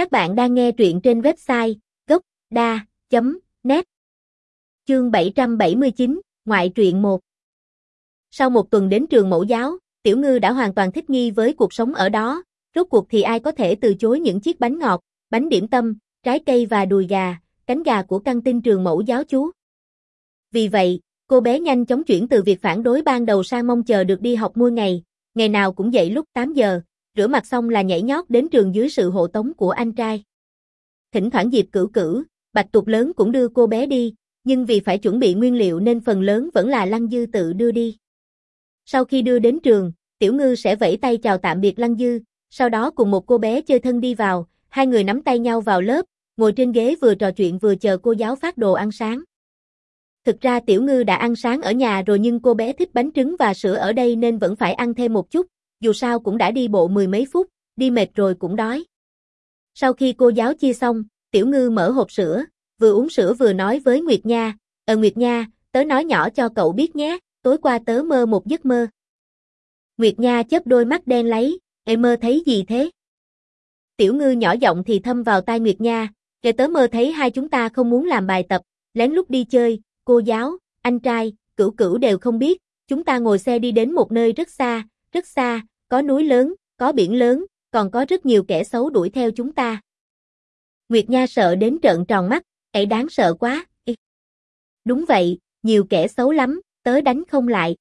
Các bạn đang nghe truyện trên website gốc.da.net Chương 779, Ngoại truyện 1 Sau một tuần đến trường mẫu giáo, Tiểu Ngư đã hoàn toàn thích nghi với cuộc sống ở đó, rốt cuộc thì ai có thể từ chối những chiếc bánh ngọt, bánh điểm tâm, trái cây và đùi gà, cánh gà của căng tin trường mẫu giáo chú. Vì vậy, cô bé nhanh chóng chuyển từ việc phản đối ban đầu sang mong chờ được đi học mỗi ngày, ngày nào cũng dậy lúc 8 giờ, rửa mặt xong là nhảy nhót đến trường dưới sự hộ tống của anh trai. Thỉnh thoảng dịp cửu cửu, bạch tuộc lớn cũng đưa cô bé đi, nhưng vì phải chuẩn bị nguyên liệu nên phần lớn vẫn là Lăng Dư tự đưa đi. Sau khi đưa đến trường, Tiểu Ngư sẽ vẫy tay chào tạm biệt Lăng Dư, sau đó cùng một cô bé chơi thân đi vào, hai người nắm tay nhau vào lớp, ngồi trên ghế vừa trò chuyện vừa chờ cô giáo phát đồ ăn sáng. Thực ra Tiểu Ngư đã ăn sáng ở nhà rồi nhưng cô bé thích bánh trứng và sữa ở đây nên vẫn phải ăn thêm một chút, dù sao cũng đã đi bộ mười mấy phút, đi mệt rồi cũng đói. Sau khi cô giáo chia xong, Tiểu Ngư mở hộp sữa, vừa uống sữa vừa nói với Nguyệt Nha, Ờ Nguyệt Nha, tớ nói nhỏ cho cậu biết nhé, tối qua tớ mơ một giấc mơ. Nguyệt Nha chớp đôi mắt đen lấy, em mơ thấy gì thế? Tiểu Ngư nhỏ giọng thì thâm vào tai Nguyệt Nha, kể tớ mơ thấy hai chúng ta không muốn làm bài tập, lén lút đi chơi, cô giáo, anh trai, cửu cửu đều không biết, chúng ta ngồi xe đi đến một nơi rất xa, rất xa, có núi lớn, có biển lớn, còn có rất nhiều kẻ xấu đuổi theo chúng ta. Nguyệt Nha sợ đến trợn tròn mắt, ấy đáng sợ quá. Ê. Đúng vậy, nhiều kẻ xấu lắm, tớ đánh không lại.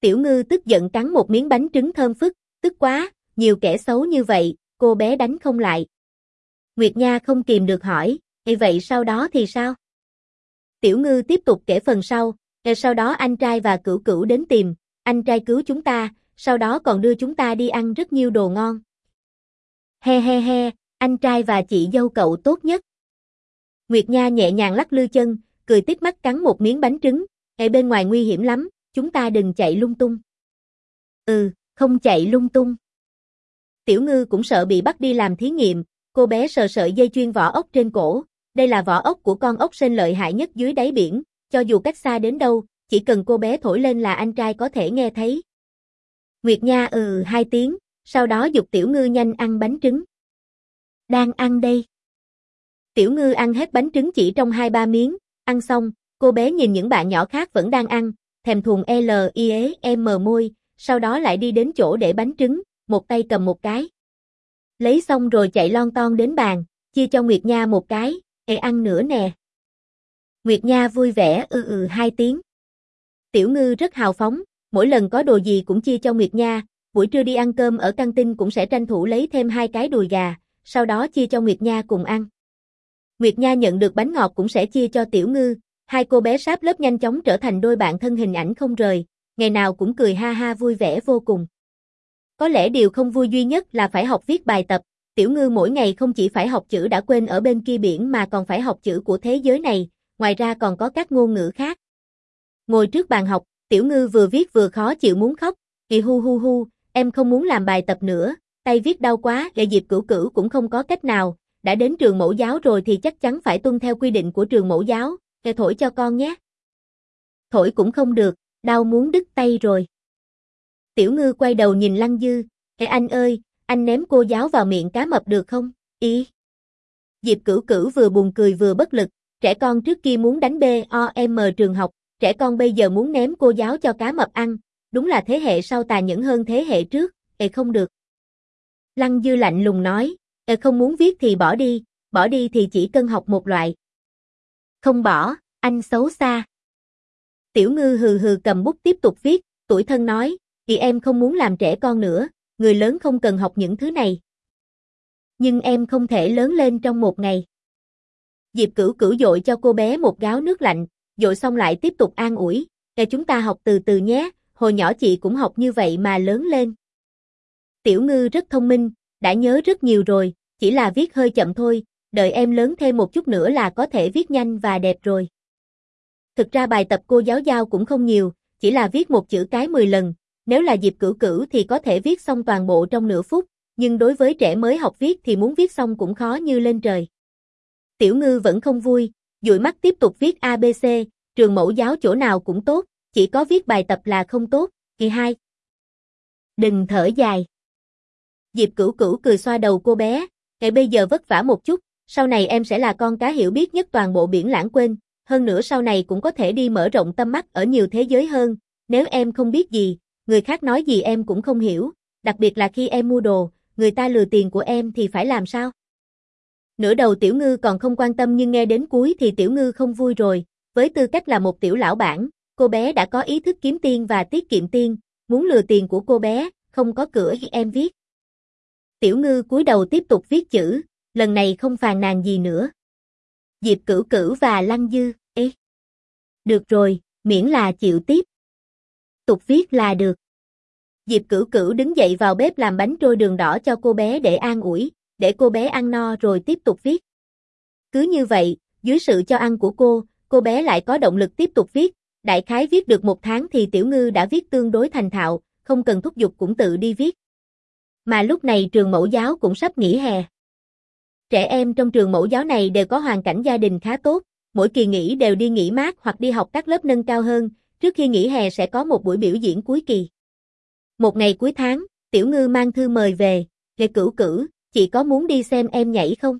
Tiểu ngư tức giận cắn một miếng bánh trứng thơm phức, tức quá, nhiều kẻ xấu như vậy, cô bé đánh không lại. Nguyệt Nha không kìm được hỏi, Ê vậy sau đó thì sao? Tiểu ngư tiếp tục kể phần sau, ngay sau đó anh trai và cửu cửu đến tìm, anh trai cứu chúng ta, sau đó còn đưa chúng ta đi ăn rất nhiều đồ ngon. He he he, anh trai và chị dâu cậu tốt nhất. Nguyệt Nha nhẹ nhàng lắc lư chân, cười tít mắt cắn một miếng bánh trứng, ngay bên ngoài nguy hiểm lắm, chúng ta đừng chạy lung tung. Ừ, không chạy lung tung. Tiểu ngư cũng sợ bị bắt đi làm thí nghiệm, cô bé sờ sợi dây chuyên vỏ ốc trên cổ, đây là vỏ ốc của con ốc sên lợi hại nhất dưới đáy biển, cho dù cách xa đến đâu, chỉ cần cô bé thổi lên là anh trai có thể nghe thấy. Nguyệt Nha ừ hai tiếng, sau đó dục Tiểu Ngư nhanh ăn bánh trứng. Đang ăn đây. Tiểu Ngư ăn hết bánh trứng chỉ trong hai ba miếng, ăn xong, cô bé nhìn những bạn nhỏ khác vẫn đang ăn, thèm thuồng L I E M môi, sau đó lại đi đến chỗ để bánh trứng, một tay cầm một cái. Lấy xong rồi chạy lon ton đến bàn, chia cho Nguyệt Nha một cái, ê ăn nữa nè. Nguyệt Nha vui vẻ ừ ừ hai tiếng. Tiểu Ngư rất hào phóng, mỗi lần có đồ gì cũng chia cho Nguyệt Nha, buổi trưa đi ăn cơm ở căng tin cũng sẽ tranh thủ lấy thêm hai cái đùi gà, sau đó chia cho Nguyệt Nha cùng ăn. Nguyệt Nha nhận được bánh ngọt cũng sẽ chia cho Tiểu Ngư, hai cô bé sáp lớp nhanh chóng trở thành đôi bạn thân hình ảnh không rời, ngày nào cũng cười ha ha vui vẻ vô cùng. Có lẽ điều không vui duy nhất là phải học viết bài tập, Tiểu Ngư mỗi ngày không chỉ phải học chữ đã quên ở bên kia biển mà còn phải học chữ của thế giới này, ngoài ra còn có các ngôn ngữ khác. Ngồi trước bàn học, Tiểu Ngư vừa viết vừa khó chịu muốn khóc, kỳ hu hu hu, em không muốn làm bài tập nữa, tay viết đau quá, để dịp cửu cửu cũng không có cách nào, đã đến trường mẫu giáo rồi thì chắc chắn phải tuân theo quy định của trường mẫu giáo, để thổi cho con nhé. Thổi cũng không được, đau muốn đứt tay rồi. Tiểu ngư quay đầu nhìn Lăng Dư, Ê anh ơi, anh ném cô giáo vào miệng cá mập được không? Ý. Diệp cửu cửu vừa buồn cười vừa bất lực, trẻ con trước kia muốn đánh b o m trường học, trẻ con bây giờ muốn ném cô giáo cho cá mập ăn, đúng là thế hệ sau tà nhẫn hơn thế hệ trước, ê không được. Lăng dư lạnh lùng nói, ê không muốn viết thì bỏ đi, bỏ đi thì chỉ cần học một loại. Không bỏ, anh xấu xa. Tiểu ngư hừ hừ cầm bút tiếp tục viết, tuổi thân nói, thì em không muốn làm trẻ con nữa, người lớn không cần học những thứ này. Nhưng em không thể lớn lên trong một ngày. Diệp cửu cửu dội cho cô bé một gáo nước lạnh, dội xong lại tiếp tục an ủi, để chúng ta học từ từ nhé, hồi nhỏ chị cũng học như vậy mà lớn lên. Tiểu ngư rất thông minh, đã nhớ rất nhiều rồi, chỉ là viết hơi chậm thôi, đợi em lớn thêm một chút nữa là có thể viết nhanh và đẹp rồi. Thực ra bài tập cô giáo giao cũng không nhiều, chỉ là viết một chữ cái 10 lần, nếu là dịp cửu cửu thì có thể viết xong toàn bộ trong nửa phút, nhưng đối với trẻ mới học viết thì muốn viết xong cũng khó như lên trời. Tiểu ngư vẫn không vui, dụi mắt tiếp tục viết ABC, trường mẫu giáo chỗ nào cũng tốt, chỉ có viết bài tập là không tốt, kỳ 2. Đừng thở dài. Diệp cửu cửu cười xoa đầu cô bé, ngày bây giờ vất vả một chút, sau này em sẽ là con cá hiểu biết nhất toàn bộ biển lãng quên, hơn nữa sau này cũng có thể đi mở rộng tâm mắt ở nhiều thế giới hơn, nếu em không biết gì, người khác nói gì em cũng không hiểu, đặc biệt là khi em mua đồ, người ta lừa tiền của em thì phải làm sao? Nửa đầu tiểu ngư còn không quan tâm nhưng nghe đến cuối thì tiểu ngư không vui rồi, với tư cách là một tiểu lão bản, cô bé đã có ý thức kiếm tiền và tiết kiệm tiền, muốn lừa tiền của cô bé, không có cửa em viết. Tiểu ngư cúi đầu tiếp tục viết chữ, lần này không phàn nàn gì nữa. Diệp Cửu Cửu và Lăng Dư, ê. Được rồi, miễn là chịu tiếp. Tục viết là được. Diệp Cửu Cửu đứng dậy vào bếp làm bánh trôi đường đỏ cho cô bé để an ủi, để cô bé ăn no rồi tiếp tục viết. Cứ như vậy, dưới sự cho ăn của cô, cô bé lại có động lực tiếp tục viết, đại khái viết được một tháng thì Tiểu Ngư đã viết tương đối thành thạo, không cần thúc giục cũng tự đi viết. Mà lúc này trường mẫu giáo cũng sắp nghỉ hè. Trẻ em trong trường mẫu giáo này đều có hoàn cảnh gia đình khá tốt, mỗi kỳ nghỉ đều đi nghỉ mát hoặc đi học các lớp nâng cao hơn, trước khi nghỉ hè sẽ có một buổi biểu diễn cuối kỳ. Một ngày cuối tháng, Tiểu Ngư mang thư mời về, Lê Cửu Cửu, chị có muốn đi xem em nhảy không?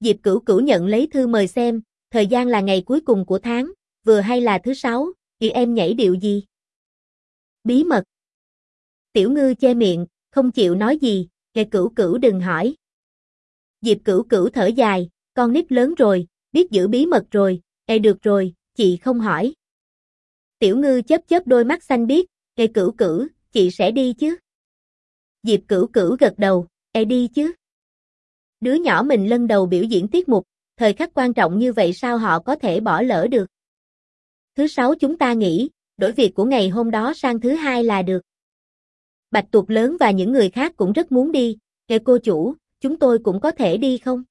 Diệp Cửu Cửu nhận lấy thư mời xem, thời gian là ngày cuối cùng của tháng, vừa hay là thứ sáu, chị em nhảy điệu gì? Bí mật. Tiểu Ngư che miệng, không chịu nói gì, Lê Cửu Cửu đừng hỏi. Diệp Cửu Cửu thở dài, con nít lớn rồi, biết giữ bí mật rồi, e được rồi, chị không hỏi. Tiểu Ngư chớp chớp đôi mắt xanh biết, Lê Cửu Cửu, chị sẽ đi chứ? Diệp Cửu Cửu gật đầu, e đi chứ? Đứa nhỏ mình lần đầu biểu diễn tiết mục, thời khắc quan trọng như vậy sao họ có thể bỏ lỡ được? Thứ sáu chúng ta nghỉ, đổi việc của ngày hôm đó sang thứ hai là được. Bạch tuộc lớn và những người khác cũng rất muốn đi, nghe cô chủ, chúng tôi cũng có thể đi không?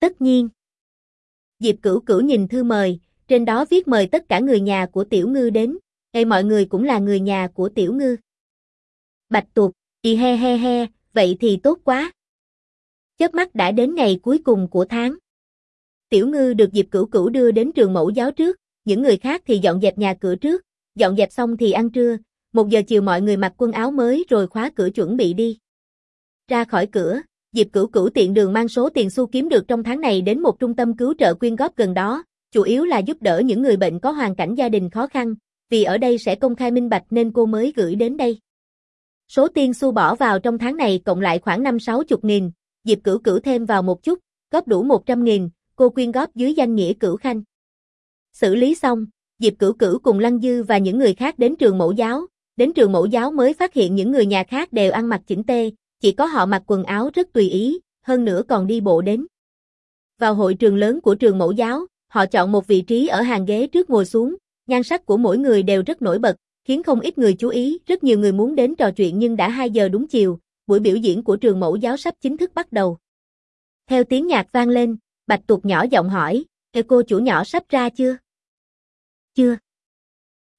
Tất nhiên. Diệp Cửu Cửu nhìn thư mời, trên đó viết mời tất cả người nhà của Tiểu Ngư đến, ngay mọi người cũng là người nhà của Tiểu Ngư. Bạch tuộc, y he he he, vậy thì tốt quá. Chớp mắt đã đến ngày cuối cùng của tháng. Tiểu Ngư được Diệp Cửu Cửu đưa đến trường mẫu giáo trước, những người khác thì dọn dẹp nhà cửa trước, dọn dẹp xong thì ăn trưa, một giờ chiều mọi người mặc quần áo mới rồi khóa cửa chuẩn bị đi. Ra khỏi cửa, Diệp Cửu Cửu tiện đường mang số tiền xu kiếm được trong tháng này đến một trung tâm cứu trợ quyên góp gần đó, chủ yếu là giúp đỡ những người bệnh có hoàn cảnh gia đình khó khăn, vì ở đây sẽ công khai minh bạch nên cô mới gửi đến đây. Số tiền xu bỏ vào trong tháng này cộng lại khoảng 5-60 nghìn, Diệp Cửu Cửu thêm vào một chút, góp đủ 100 nghìn, cô quyên góp dưới danh nghĩa Cửu Khanh. Xử lý xong, Diệp Cửu Cửu cùng Lăng Dư và những người khác đến trường mẫu giáo, đến trường mẫu giáo mới phát hiện những người nhà khác đều ăn mặc chỉnh tê, chỉ có họ mặc quần áo rất tùy ý, hơn nữa còn đi bộ đến. Vào hội trường lớn của trường mẫu giáo, họ chọn một vị trí ở hàng ghế trước ngồi xuống, nhan sắc của mỗi người đều rất nổi bật, khiến không ít người chú ý, rất nhiều người muốn đến trò chuyện nhưng đã 2 giờ đúng chiều, buổi biểu diễn của trường mẫu giáo sắp chính thức bắt đầu. Theo tiếng nhạc vang lên, Bạch Tuộc nhỏ giọng hỏi, "Ê cô chủ nhỏ sắp ra chưa?" "Chưa."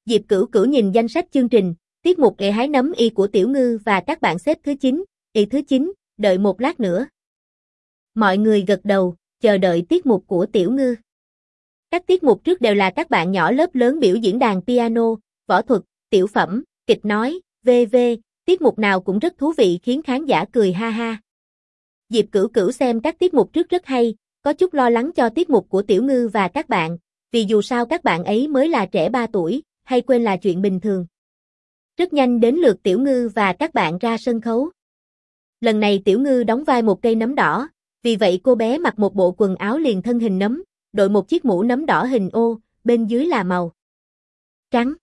Diệp Cửu Cửu nhìn danh sách chương trình, tiết mục ệ hái nấm y của Tiểu Ngư và các bạn xếp thứ 9, y thứ 9, đợi một lát nữa. Mọi người gật đầu, chờ đợi tiết mục của Tiểu Ngư. Các tiết mục trước đều là các bạn nhỏ lớp lớn biểu diễn đàn piano, võ thuật, tiểu phẩm, kịch nói, v.v. Tiết mục nào cũng rất thú vị khiến khán giả cười ha ha. Diệp Cửu Cửu xem các tiết mục trước rất hay, có chút lo lắng cho tiết mục của Tiểu Ngư và các bạn, vì dù sao các bạn ấy mới là trẻ 3 tuổi, hay quên là chuyện bình thường. Rất nhanh đến lượt Tiểu Ngư và các bạn ra sân khấu. Lần này Tiểu Ngư đóng vai một cây nấm đỏ, vì vậy cô bé mặc một bộ quần áo liền thân hình nấm, đội một chiếc mũ nấm đỏ hình ô, bên dưới là màu trắng.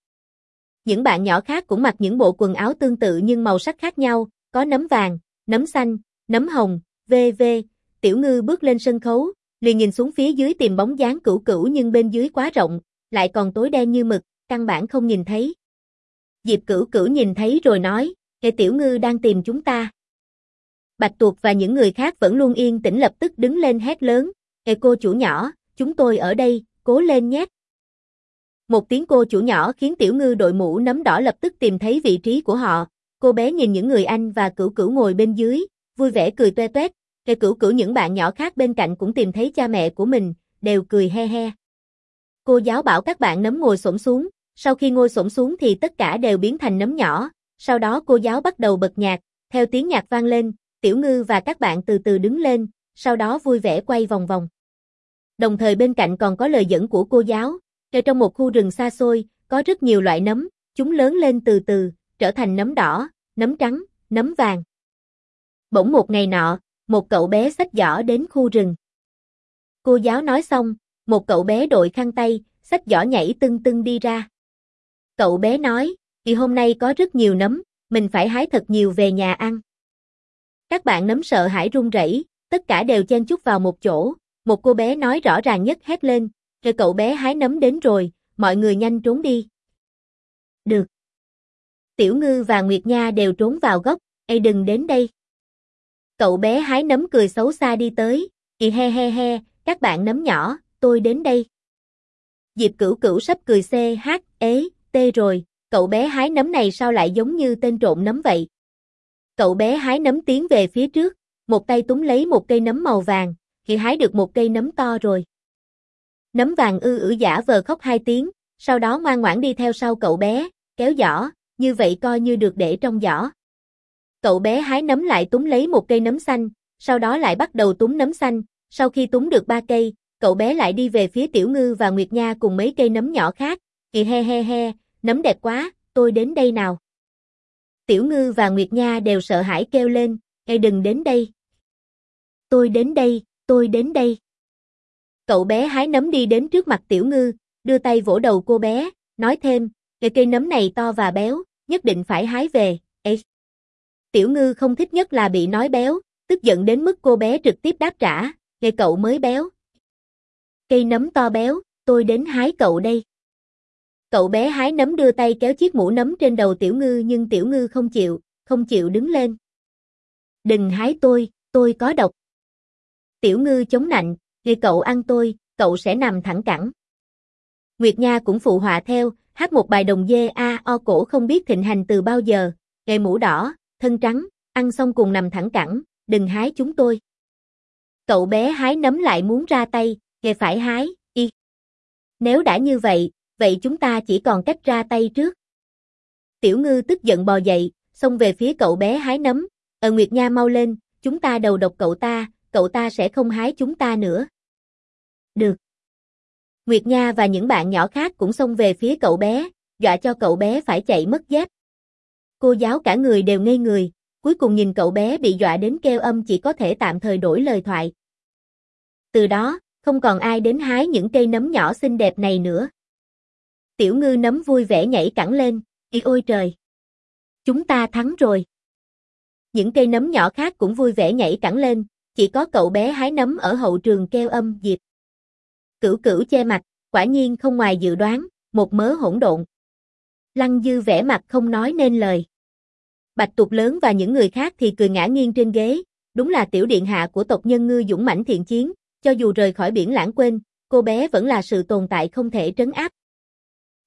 Những bạn nhỏ khác cũng mặc những bộ quần áo tương tự nhưng màu sắc khác nhau, có nấm vàng, nấm xanh, nấm hồng, v.v. Tiểu ngư bước lên sân khấu, liền nhìn xuống phía dưới tìm bóng dáng cửu cửu nhưng bên dưới quá rộng, lại còn tối đen như mực, căn bản không nhìn thấy. Diệp cửu cửu nhìn thấy rồi nói, Ê tiểu ngư đang tìm chúng ta. Bạch tuộc và những người khác vẫn luôn yên tĩnh lập tức đứng lên hét lớn, Ê cô chủ nhỏ, chúng tôi ở đây, cố lên nhé. Một tiếng cô chủ nhỏ khiến tiểu ngư đội mũ nấm đỏ lập tức tìm thấy vị trí của họ. Cô bé nhìn những người anh và cửu cửu ngồi bên dưới, vui vẻ cười toe toét. Kẻ cửu cửu những bạn nhỏ khác bên cạnh cũng tìm thấy cha mẹ của mình, đều cười he he. Cô giáo bảo các bạn nấm ngồi xổm xuống, sau khi ngồi xổm xuống thì tất cả đều biến thành nấm nhỏ. Sau đó cô giáo bắt đầu bật nhạc, theo tiếng nhạc vang lên, Tiểu Ngư và các bạn từ từ đứng lên, sau đó vui vẻ quay vòng vòng. Đồng thời bên cạnh còn có lời dẫn của cô giáo, ở trong một khu rừng xa xôi, có rất nhiều loại nấm, chúng lớn lên từ từ, trở thành nấm đỏ, nấm trắng, nấm vàng. Bỗng một ngày nọ, một cậu bé xách giỏ đến khu rừng. Cô giáo nói xong, một cậu bé đội khăn tay, xách giỏ nhảy tưng tưng đi ra. Cậu bé nói, thì hôm nay có rất nhiều nấm, mình phải hái thật nhiều về nhà ăn. Các bạn nấm sợ hãi run rẩy, tất cả đều chen chúc vào một chỗ, một cô bé nói rõ ràng nhất hét lên, rồi cậu bé hái nấm đến rồi, mọi người nhanh trốn đi. Được. Tiểu Ngư và Nguyệt Nha đều trốn vào góc, Ê đừng đến đây. Cậu bé hái nấm cười xấu xa đi tới, "Kì he he he, các bạn nấm nhỏ, tôi đến đây. Diệp cửu cửu sắp cười c h, ế, tê rồi, cậu bé hái nấm này sao lại giống như tên trộm nấm vậy? Cậu bé hái nấm tiến về phía trước, một tay túng lấy một cây nấm màu vàng, thì hái được một cây nấm to rồi. Nấm vàng ư ử giả vờ khóc hai tiếng, sau đó ngoan ngoãn đi theo sau cậu bé, kéo giỏ, như vậy coi như được để trong giỏ. Cậu bé hái nấm lại túng lấy một cây nấm xanh, sau đó lại bắt đầu túng nấm xanh, sau khi túng được ba cây, cậu bé lại đi về phía Tiểu Ngư và Nguyệt Nha cùng mấy cây nấm nhỏ khác, kì he he he, nấm đẹp quá, tôi đến đây nào. Tiểu Ngư và Nguyệt Nha đều sợ hãi kêu lên, Ê đừng đến đây. Tôi đến đây, tôi đến đây. Cậu bé hái nấm đi đến trước mặt Tiểu Ngư, đưa tay vỗ đầu cô bé, nói thêm, cây cây nấm này to và béo, nhất định phải hái về, Ê. Tiểu Ngư không thích nhất là bị nói béo, tức giận đến mức cô bé trực tiếp đáp trả, nghe cậu mới béo. Cây nấm to béo, tôi đến hái cậu đây. Cậu bé hái nấm đưa tay kéo chiếc mũ nấm trên đầu Tiểu Ngư nhưng Tiểu Ngư không chịu, không chịu đứng lên. Đừng hái tôi, tôi có độc. Tiểu Ngư chống nạnh, khi cậu ăn tôi, cậu sẽ nằm thẳng cẳng. Nguyệt Nha cũng phụ họa theo, hát một bài đồng dê a o cổ không biết thịnh hành từ bao giờ, nghề mũ đỏ, thân trắng, ăn xong cùng nằm thẳng cẳng, đừng hái chúng tôi. Cậu bé hái nấm lại muốn ra tay, nghề phải hái, y. Nếu đã như vậy, vậy chúng ta chỉ còn cách ra tay trước. Tiểu ngư tức giận bò dậy, xông về phía cậu bé hái nấm, ờ Nguyệt Nha mau lên, chúng ta đầu độc cậu ta, cậu ta sẽ không hái chúng ta nữa. Được. Nguyệt Nha và những bạn nhỏ khác cũng xông về phía cậu bé, dọa cho cậu bé phải chạy mất dép. Cô giáo cả người đều ngây người, cuối cùng nhìn cậu bé bị dọa đến kêu âm chỉ có thể tạm thời đổi lời thoại. Từ đó, không còn ai đến hái những cây nấm nhỏ xinh đẹp này nữa. Tiểu ngư nấm vui vẻ nhảy cẳng lên, y ôi trời! Chúng ta thắng rồi! Những cây nấm nhỏ khác cũng vui vẻ nhảy cẳng lên, chỉ có cậu bé hái nấm ở hậu trường kêu âm diệp. Cửu cửu che mặt, quả nhiên không ngoài dự đoán, một mớ hỗn độn. Lăng dư vẻ mặt không nói nên lời. Bạch tuộc lớn và những người khác thì cười ngã nghiêng trên ghế, đúng là tiểu điện hạ của tộc nhân ngư dũng mãnh thiện chiến, cho dù rời khỏi biển lãng quên, cô bé vẫn là sự tồn tại không thể trấn áp.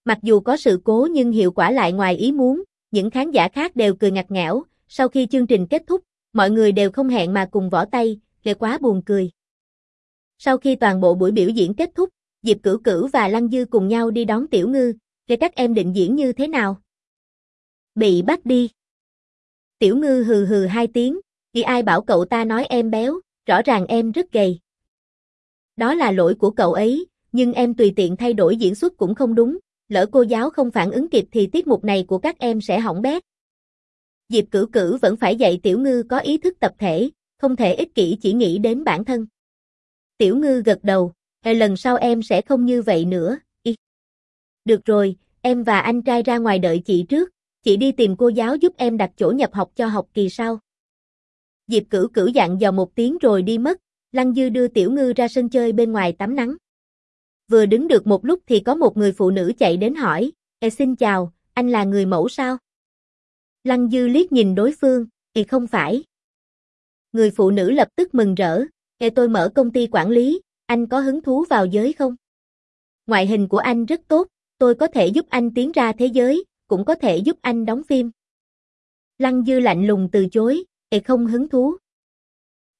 Mặc dù có sự cố nhưng hiệu quả lại ngoài ý muốn, những khán giả khác đều cười ngặt ngẽo, sau khi chương trình kết thúc, mọi người đều không hẹn mà cùng vỗ tay, lệ quá buồn cười. Sau khi toàn bộ buổi biểu diễn kết thúc, Diệp Cửu Cửu và Lăng Dư cùng nhau đi đón Tiểu Ngư, để các em định diễn như thế nào? Bị bắt đi. Tiểu Ngư hừ hừ hai tiếng, vì ai bảo cậu ta nói em béo, rõ ràng em rất gầy. Đó là lỗi của cậu ấy, nhưng em tùy tiện thay đổi diễn xuất cũng không đúng, lỡ cô giáo không phản ứng kịp thì tiết mục này của các em sẽ hỏng bét. Diệp Cửu Cửu vẫn phải dạy Tiểu Ngư có ý thức tập thể, không thể ích kỷ chỉ nghĩ đến bản thân. Tiểu Ngư gật đầu, lần sau em sẽ không như vậy nữa." Ý. Được rồi, em và anh trai ra ngoài đợi chị trước, chị đi tìm cô giáo giúp em đặt chỗ nhập học cho học kỳ sau. Diệp Cửu Cửu dặn dò một tiếng rồi đi mất, Lăng Dư đưa Tiểu Ngư ra sân chơi bên ngoài tắm nắng. Vừa đứng được một lúc thì có một người phụ nữ chạy đến hỏi, Ê xin chào, anh là người mẫu sao? Lăng Dư liếc nhìn đối phương, thì không phải. Người phụ nữ lập tức mừng rỡ, Ê tôi mở công ty quản lý, anh có hứng thú vào giới không? Ngoại hình của anh rất tốt, tôi có thể giúp anh tiến ra thế giới, cũng có thể giúp anh đóng phim. Lăng Dư lạnh lùng từ chối, Ê không hứng thú.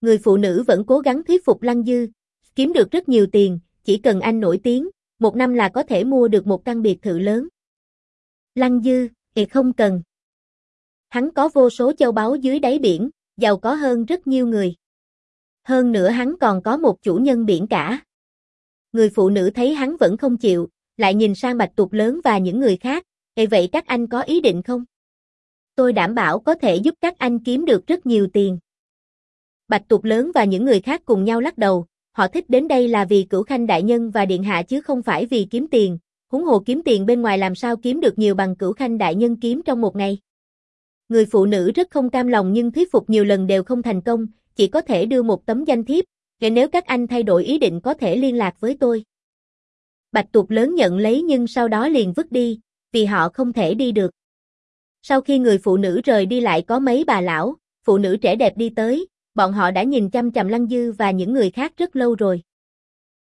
Người phụ nữ vẫn cố gắng thuyết phục Lăng Dư, kiếm được rất nhiều tiền, chỉ cần anh nổi tiếng, một năm là có thể mua được một căn biệt thự lớn. Lăng Dư, Ê không cần. Hắn có vô số châu báu dưới đáy biển, giàu có hơn rất nhiều người. Hơn nữa hắn còn có một chủ nhân biển cả. Người phụ nữ thấy hắn vẫn không chịu, lại nhìn sang bạch tuộc lớn và những người khác, Ê vậy các anh có ý định không? Tôi đảm bảo có thể giúp các anh kiếm được rất nhiều tiền. Bạch tuộc lớn và những người khác cùng nhau lắc đầu, họ thích đến đây là vì cửu khanh đại nhân và điện hạ chứ không phải vì kiếm tiền, huống hồ kiếm tiền bên ngoài làm sao kiếm được nhiều bằng cửu khanh đại nhân kiếm trong một ngày. Người phụ nữ rất không cam lòng nhưng thuyết phục nhiều lần đều không thành công, chỉ có thể đưa một tấm danh thiếp, để nếu các anh thay đổi ý định có thể liên lạc với tôi. Bạch tuộc lớn nhận lấy nhưng sau đó liền vứt đi, vì họ không thể đi được. Sau khi người phụ nữ rời đi lại có mấy bà lão, phụ nữ trẻ đẹp đi tới, bọn họ đã nhìn chăm chằm Lăng Dư và những người khác rất lâu rồi.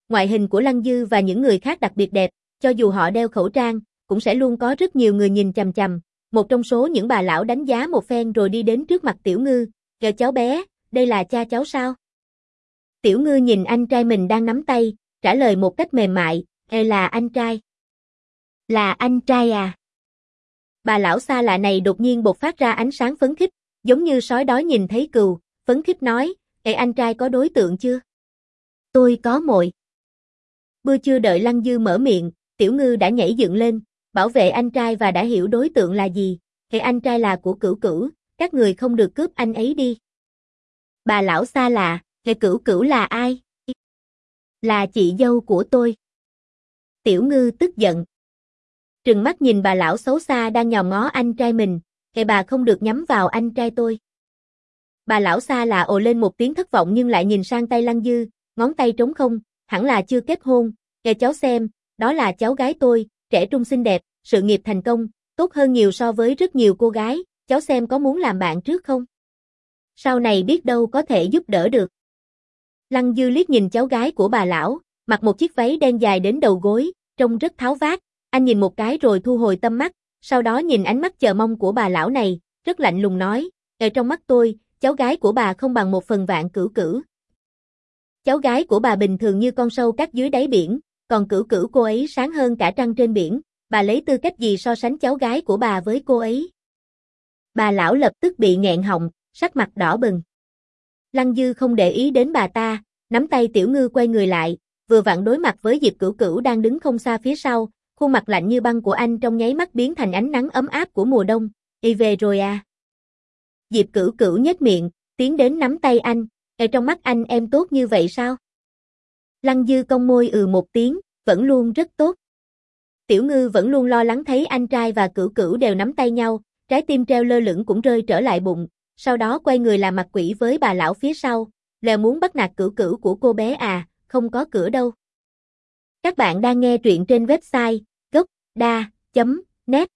Ngoại hình của Lăng Dư và những người khác đặc biệt đẹp, cho dù họ đeo khẩu trang, cũng sẽ luôn có rất nhiều người nhìn chằm chằm. Một trong số những bà lão đánh giá một phen rồi đi đến trước mặt Tiểu Ngư, kêu cháu bé, đây là cha cháu sao? Tiểu Ngư nhìn anh trai mình đang nắm tay, trả lời một cách mềm mại, e là anh trai. Là anh trai à? Bà lão xa lạ này đột nhiên bộc phát ra ánh sáng phấn khích, giống như sói đói nhìn thấy cừu, phấn khích nói, Ê anh trai có đối tượng chưa? Tôi có mội. Bưa chưa đợi Lăng Dư mở miệng, Tiểu Ngư đã nhảy dựng lên, bảo vệ anh trai và đã hiểu đối tượng là gì. Ê anh trai là của cửu cửu, các người không được cướp anh ấy đi. Bà lão xa lạ, Ê cửu cửu là ai? Là chị dâu của tôi. Tiểu Ngư tức giận. Trừng mắt nhìn bà lão xấu xa đang nhòm ngó anh trai mình, Ê bà không được nhắm vào anh trai tôi. Bà lão xa là ồ lên một tiếng thất vọng nhưng lại nhìn sang tay Lăng Dư, ngón tay trống không, hẳn là chưa kết hôn, nghe cháu xem, đó là cháu gái tôi, trẻ trung xinh đẹp, sự nghiệp thành công, tốt hơn nhiều so với rất nhiều cô gái, cháu xem có muốn làm bạn trước không? Sau này biết đâu có thể giúp đỡ được. Lăng Dư liếc nhìn cháu gái của bà lão, mặc một chiếc váy đen dài đến đầu gối, trông rất tháo vát, anh nhìn một cái rồi thu hồi tâm mắt, sau đó nhìn ánh mắt chờ mong của bà lão này, rất lạnh lùng nói, ở trong mắt tôi, cháu gái của bà không bằng một phần vạn cửu cửu. Cháu gái của bà bình thường như con sâu cắt dưới đáy biển, còn cửu cửu cô ấy sáng hơn cả trăng trên biển, bà lấy tư cách gì so sánh cháu gái của bà với cô ấy. Bà lão lập tức bị nghẹn họng, sắc mặt đỏ bừng. Lăng Dư không để ý đến bà ta, nắm tay tiểu ngư quay người lại, vừa vặn đối mặt với Diệp Cửu Cửu đang đứng không xa phía sau, khuôn mặt lạnh như băng của anh trong nháy mắt biến thành ánh nắng ấm áp của mùa đông. Y về rồi à? Diệp cửu cửu nhếch miệng, tiến đến nắm tay anh, ở trong mắt anh em tốt như vậy sao? Lăng dư cong môi ừ một tiếng, vẫn luôn rất tốt. Tiểu ngư vẫn luôn lo lắng thấy anh trai và cửu cửu đều nắm tay nhau, trái tim treo lơ lửng cũng rơi trở lại bụng, sau đó quay người làm mặt quỷ với bà lão phía sau, là muốn bắt nạt cửu cửu của cô bé à, không có cửa đâu. Các bạn đang nghe truyện trên website gocda.net